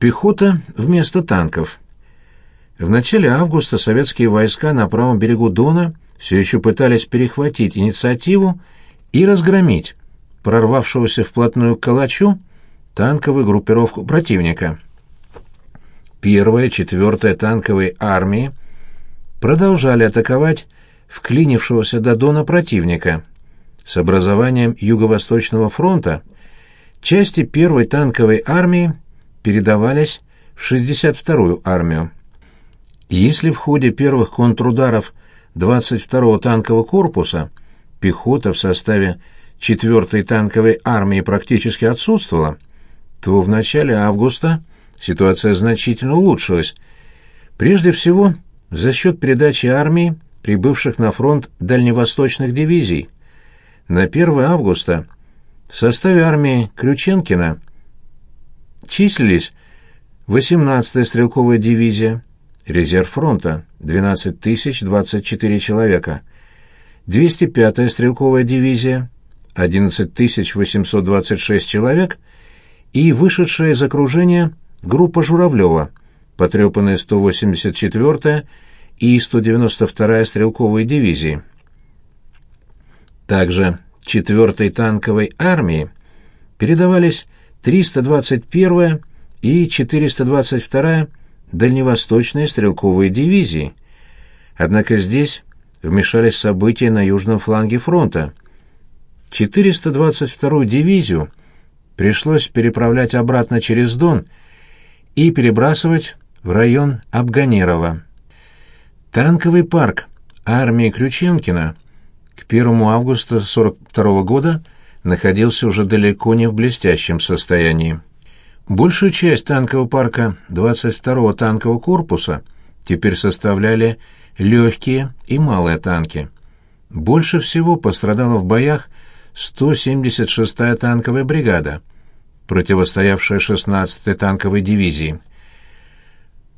Пехота вместо танков. В начале августа советские войска на правом берегу Дона все еще пытались перехватить инициативу и разгромить прорвавшегося вплотную к Калачу танковую группировку противника. Первая, четвертая танковые армии продолжали атаковать вклинившегося до Дона противника. С образованием Юго-Восточного фронта части первой танковой армии передавались в 62-ю армию. Если в ходе первых контрударов 22-го танкового корпуса пехота в составе 4-й танковой армии практически отсутствовала, то в начале августа ситуация значительно улучшилась. Прежде всего, за счет передачи армии прибывших на фронт дальневосточных дивизий. На 1 августа в составе армии Ключенкина числились 18-я стрелковая дивизия, резерв фронта 12 тысяч 24 человека, 205-я стрелковая дивизия 11 тысяч 826 человек и вышедшая из окружения группа Журавлева, потрепанная 184-я и 192-я стрелковые дивизии. Также 4-й танковой армии передавались 321-я и 422-я дальневосточные стрелковые дивизии. Однако здесь вмешались события на южном фланге фронта. 422-ю дивизию пришлось переправлять обратно через Дон и перебрасывать в район Абганерова. Танковый парк армии Ключенкина к 1 августа 1942 года находился уже далеко не в блестящем состоянии. Большую часть танкового парка 22-го танкового корпуса теперь составляли легкие и малые танки. Больше всего пострадала в боях 176-я танковая бригада, противостоявшая 16-й танковой дивизии.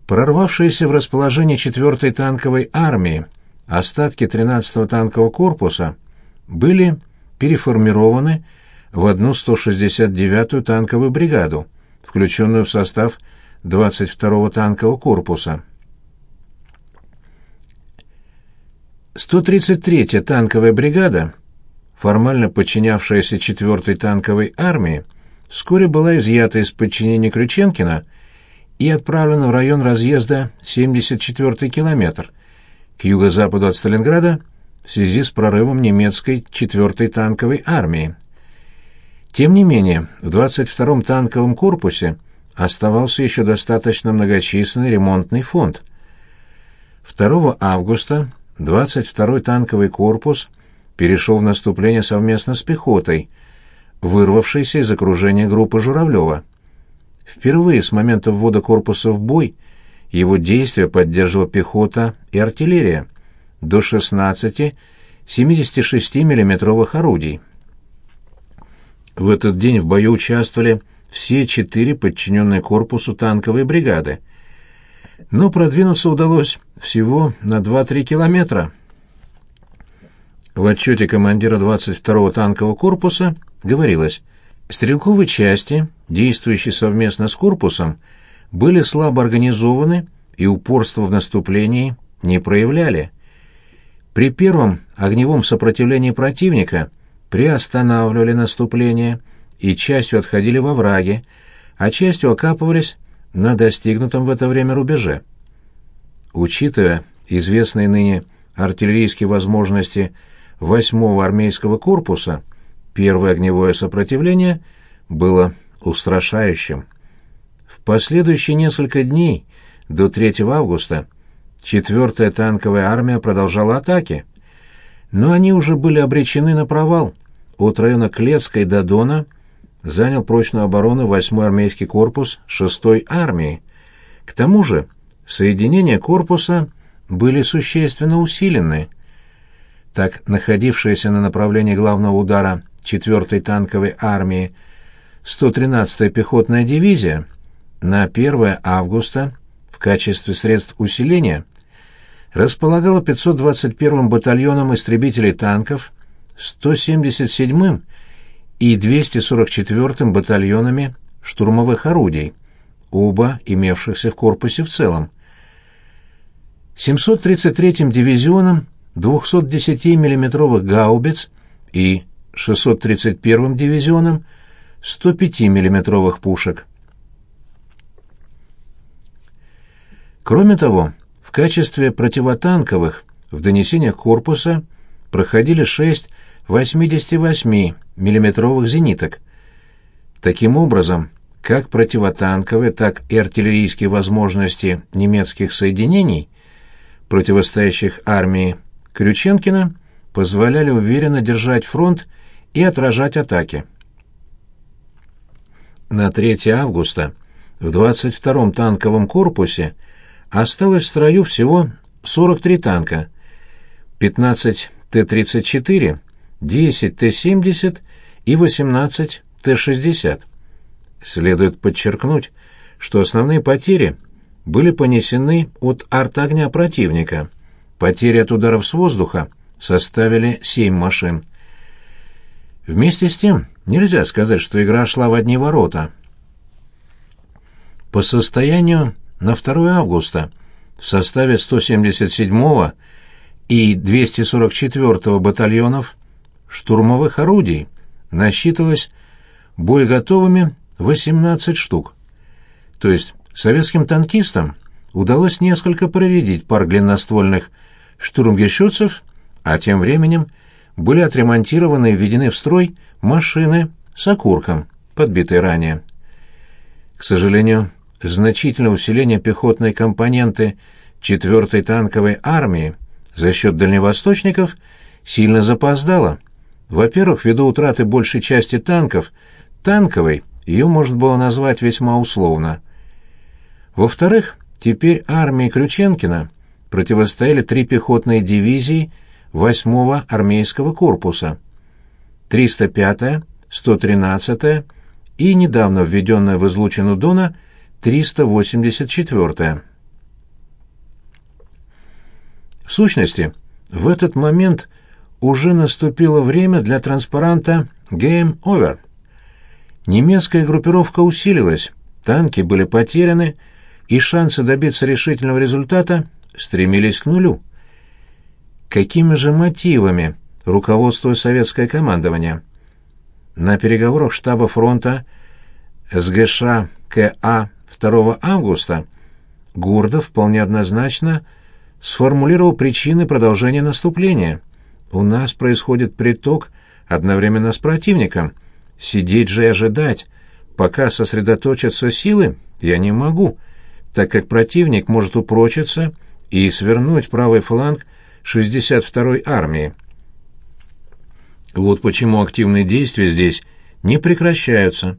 Прорвавшиеся в расположение 4-й танковой армии остатки 13-го танкового корпуса были переформированы в одну 169-ю танковую бригаду, включенную в состав 22-го танкового корпуса. 133-я танковая бригада, формально подчинявшаяся 4-й танковой армии, вскоре была изъята из подчинения Крюченкина и отправлена в район разъезда 74-й километр, к юго-западу от Сталинграда, в связи с прорывом немецкой 4-й танковой армии. Тем не менее, в 22-м танковом корпусе оставался еще достаточно многочисленный ремонтный фонд. 2 августа 22-й танковый корпус перешел в наступление совместно с пехотой, вырвавшейся из окружения группы Журавлева. Впервые с момента ввода корпуса в бой его действия поддерживала пехота и артиллерия до 16 76 миллиметровых орудий. В этот день в бою участвовали все четыре подчиненные корпусу танковой бригады. Но продвинуться удалось всего на 2-3 километра. В отчете командира 22-го танкового корпуса говорилось, стрелковые части, действующие совместно с корпусом, были слабо организованы и упорство в наступлении не проявляли. При первом огневом сопротивлении противника приостанавливали наступление и частью отходили во враги, а частью окапывались на достигнутом в это время рубеже. Учитывая известные ныне артиллерийские возможности 8-го армейского корпуса, первое огневое сопротивление было устрашающим. В последующие несколько дней, до 3 августа, 4-я танковая армия продолжала атаки, но они уже были обречены на провал. От района Клецкой до Дона занял прочную оборону 8-й армейский корпус 6-й армии. К тому же соединения корпуса были существенно усилены. Так, находившаяся на направлении главного удара 4-й танковой армии 113-я пехотная дивизия на 1 августа в качестве средств усиления располагала 521-м батальоном истребителей танков, 177-м и 244-м батальонами штурмовых орудий, оба имевшихся в корпусе в целом. 733-м дивизионом 210 миллиметровых гаубиц и 631-м дивизионом 105 миллиметровых пушек. Кроме того, в качестве противотанковых в донесениях корпуса проходили шесть 88 миллиметровых зениток. Таким образом, как противотанковые, так и артиллерийские возможности немецких соединений, противостоящих армии Крюченкина, позволяли уверенно держать фронт и отражать атаки. На 3 августа в 22-м танковом корпусе осталось в строю всего 43 танка, 15 Т-34, 10 Т-70 и 18 Т-60. Следует подчеркнуть, что основные потери были понесены от артогня противника. Потери от ударов с воздуха составили 7 машин. Вместе с тем, нельзя сказать, что игра шла в одни ворота. По состоянию на 2 августа в составе 177-го и 244-го батальонов штурмовых орудий насчитывалось боеготовыми 18 штук. То есть советским танкистам удалось несколько проредить пар длинноствольных штурмгещутцев, а тем временем были отремонтированы и введены в строй машины с окурком, подбитые ранее. К сожалению, значительное усиление пехотной компоненты 4-й танковой армии за счет дальневосточников сильно запоздало. Во-первых, ввиду утраты большей части танков, танковой ее можно было назвать весьма условно. Во-вторых, теперь армии Крюченкина противостояли три пехотные дивизии 8-го армейского корпуса, 305-я, 113-я и недавно введенная в излучину Дона 384-я. В сущности, в этот момент уже наступило время для транспаранта «Game Over». Немецкая группировка усилилась, танки были потеряны, и шансы добиться решительного результата стремились к нулю. Какими же мотивами руководствует советское командование? На переговорах штаба фронта СГШ КА 2 августа Гурдов вполне однозначно сформулировал причины продолжения наступления. У нас происходит приток одновременно с противником. Сидеть же и ожидать, пока сосредоточатся силы, я не могу, так как противник может упрочиться и свернуть правый фланг 62-й армии. Вот почему активные действия здесь не прекращаются,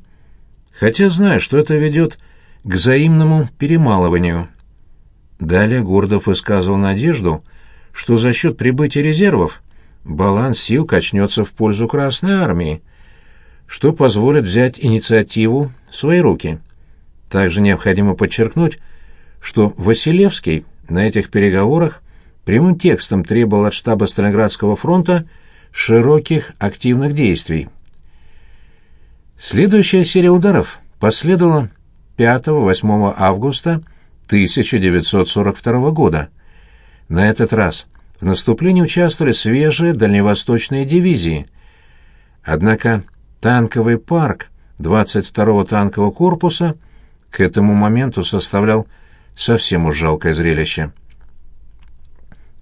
хотя знаю, что это ведет к взаимному перемалыванию. Далее Гордов высказывал надежду, что за счет прибытия резервов баланс сил качнется в пользу Красной Армии, что позволит взять инициативу в свои руки. Также необходимо подчеркнуть, что Василевский на этих переговорах прямым текстом требовал от штаба Сталинградского фронта широких активных действий. Следующая серия ударов последовала 5-8 августа 1942 года. На этот раз в наступлении участвовали свежие дальневосточные дивизии. Однако танковый парк 22-го танкового корпуса к этому моменту составлял совсем уж жалкое зрелище.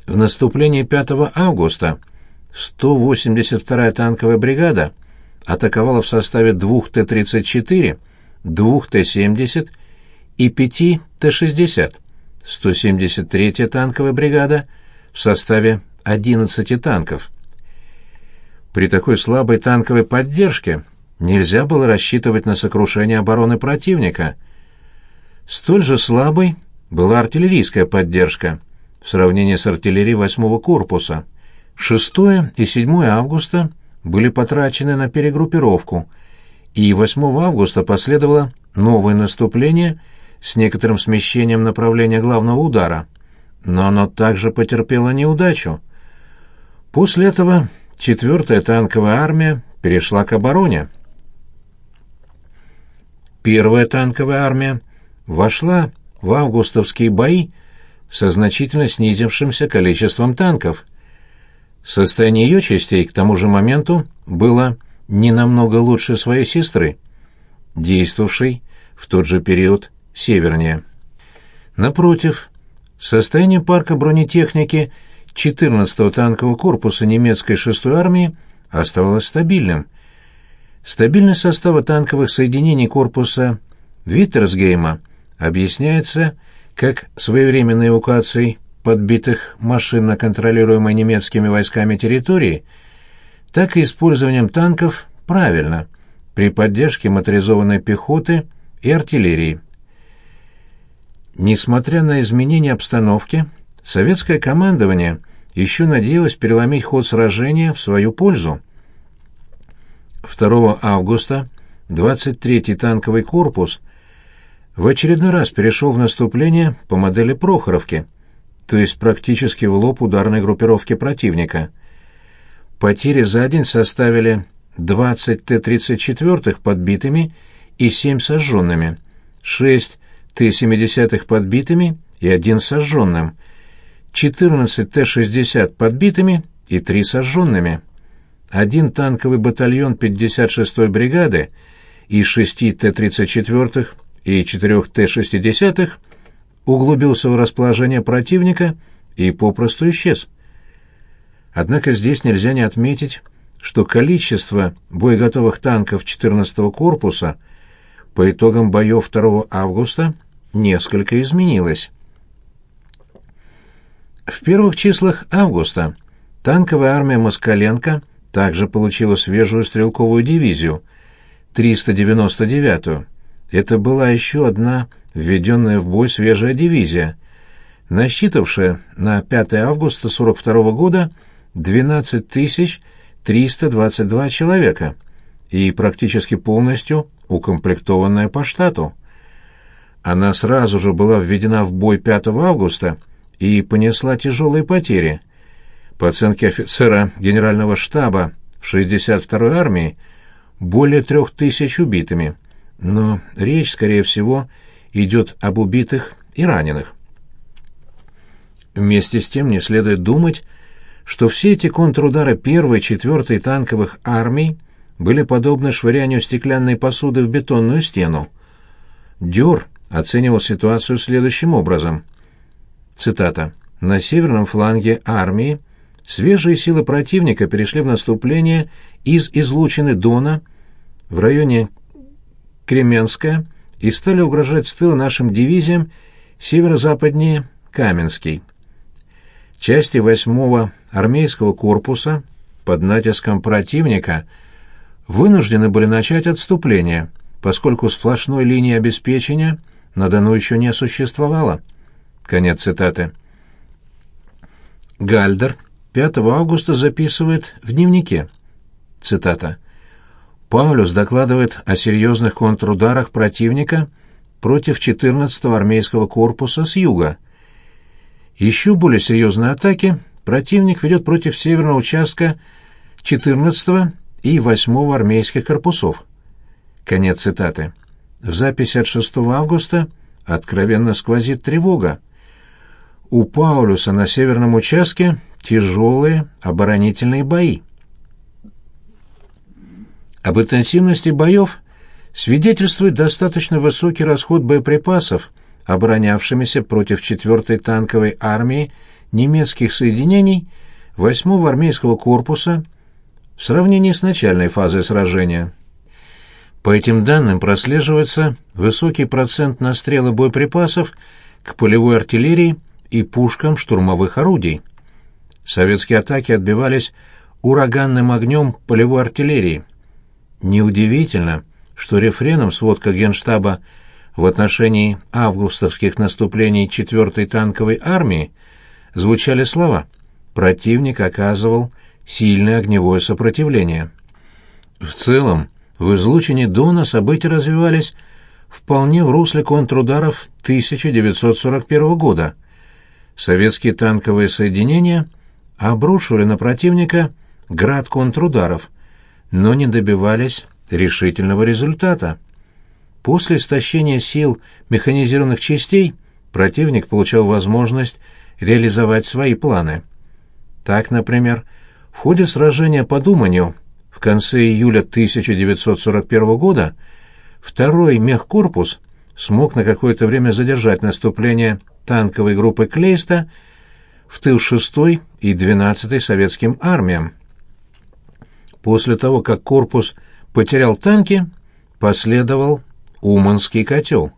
В наступлении 5 августа 182-я танковая бригада атаковала в составе двух Т-34, двух Т-70 и пяти Т-60, 173-я танковая бригада в составе 11 танков. При такой слабой танковой поддержке нельзя было рассчитывать на сокрушение обороны противника. Столь же слабой была артиллерийская поддержка в сравнении с артиллерией 8-го корпуса. 6 и 7 августа были потрачены на перегруппировку, и 8 августа последовало новое наступление – с некоторым смещением направления главного удара, но оно также потерпело неудачу. После этого четвертая танковая армия перешла к обороне. Первая танковая армия вошла в августовские бои со значительно снизившимся количеством танков. Состояние ее частей к тому же моменту было не намного лучше своей сестры, действовавшей в тот же период севернее. Напротив, состояние парка бронетехники 14-го танкового корпуса немецкой 6-й армии оставалось стабильным. Стабильность состава танковых соединений корпуса Виттерсгейма объясняется как своевременной эвакуацией подбитых машин на контролируемой немецкими войсками территории, так и использованием танков правильно, при поддержке моторизованной пехоты и артиллерии. Несмотря на изменение обстановки, советское командование еще надеялось переломить ход сражения в свою пользу. 2 августа 23-й танковый корпус в очередной раз перешел в наступление по модели Прохоровки, то есть практически в лоб ударной группировки противника. Потери за день составили 20 Т-34 подбитыми и 7 сожженными, 6 Т-70 подбитыми и 1 сожженным, 14 Т-60 подбитыми и 3 сожженными. Один танковый батальон 56-й бригады из 6 Т-34 и 4 Т-60 углубился в расположение противника и попросту исчез. Однако здесь нельзя не отметить, что количество боеготовых танков 14-го корпуса по итогам боев 2 августа несколько изменилось. В первых числах августа танковая армия Москаленко также получила свежую стрелковую дивизию, 399-ю, это была еще одна введенная в бой свежая дивизия, насчитавшая на 5 августа 42 года 12 322 человека и практически полностью укомплектованная по штату. Она сразу же была введена в бой 5 августа и понесла тяжелые потери. По оценке офицера генерального штаба в 62-й армии более трех тысяч убитыми – но речь, скорее всего, идет об убитых и раненых. Вместе с тем не следует думать, что все эти контрудары первой и четвертой танковых армий были подобны швырянию стеклянной посуды в бетонную стену. Дюр оценивал ситуацию следующим образом. Цитата. «На северном фланге армии свежие силы противника перешли в наступление из излучины Дона в районе Кременская и стали угрожать с тыла нашим дивизиям северо-западнее Каменский. Части 8-го армейского корпуса под натиском противника вынуждены были начать отступление, поскольку сплошной линии обеспечения на Дону еще не существовало. Конец цитаты. Гальдер 5 августа записывает в дневнике. Цитата. Паулюс докладывает о серьезных контрударах противника против 14-го армейского корпуса с юга. Еще более серьезные атаки противник ведет против северного участка 14-го и 8-го армейских корпусов. Конец цитаты. В записи от 6 августа откровенно сквозит тревога. У Паулюса на северном участке тяжелые оборонительные бои. Об интенсивности боев свидетельствует достаточно высокий расход боеприпасов, оборонявшимися против 4-й танковой армии немецких соединений 8-го армейского корпуса в сравнении с начальной фазой сражения. По этим данным прослеживается высокий процент настрела боеприпасов к полевой артиллерии и пушкам штурмовых орудий. Советские атаки отбивались ураганным огнем полевой артиллерии – Неудивительно, что рефреном сводка Генштаба в отношении августовских наступлений 4-й танковой армии звучали слова «противник оказывал сильное огневое сопротивление». В целом, в излучине Дона события развивались вполне в русле контрударов 1941 года. Советские танковые соединения обрушивали на противника град контрударов – но не добивались решительного результата. После истощения сил механизированных частей противник получал возможность реализовать свои планы. Так, например, в ходе сражения под Уманью в конце июля 1941 года второй мехкорпус смог на какое-то время задержать наступление танковой группы Клейста в тыл 6-й и 12-й советским армиям. После того, как корпус потерял танки, последовал Уманский котел.